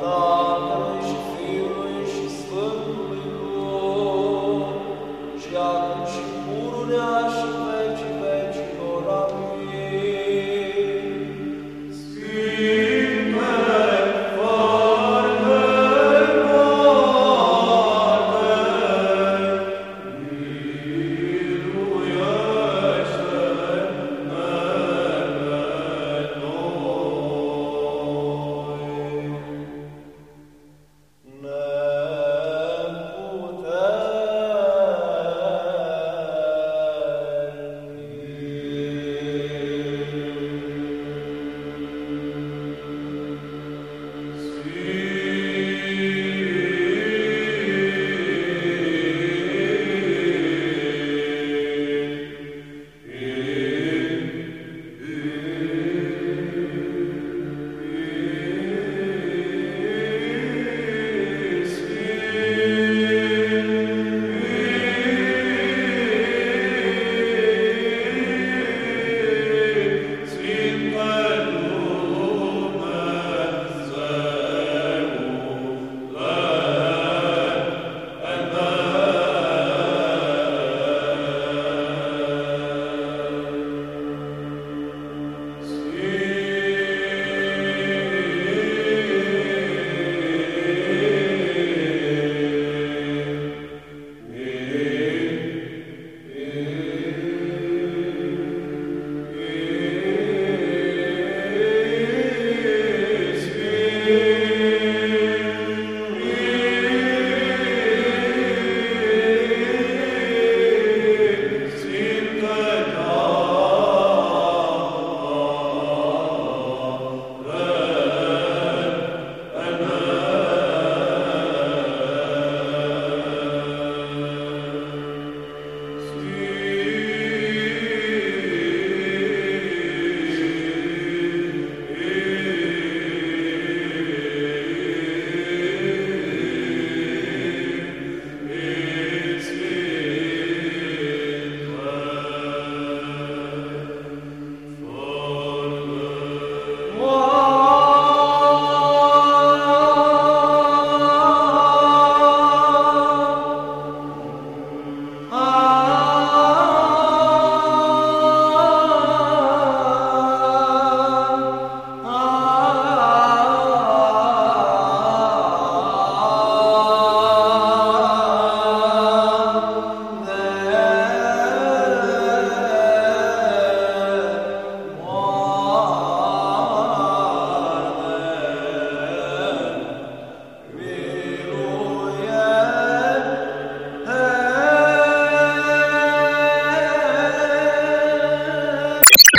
감사합니다.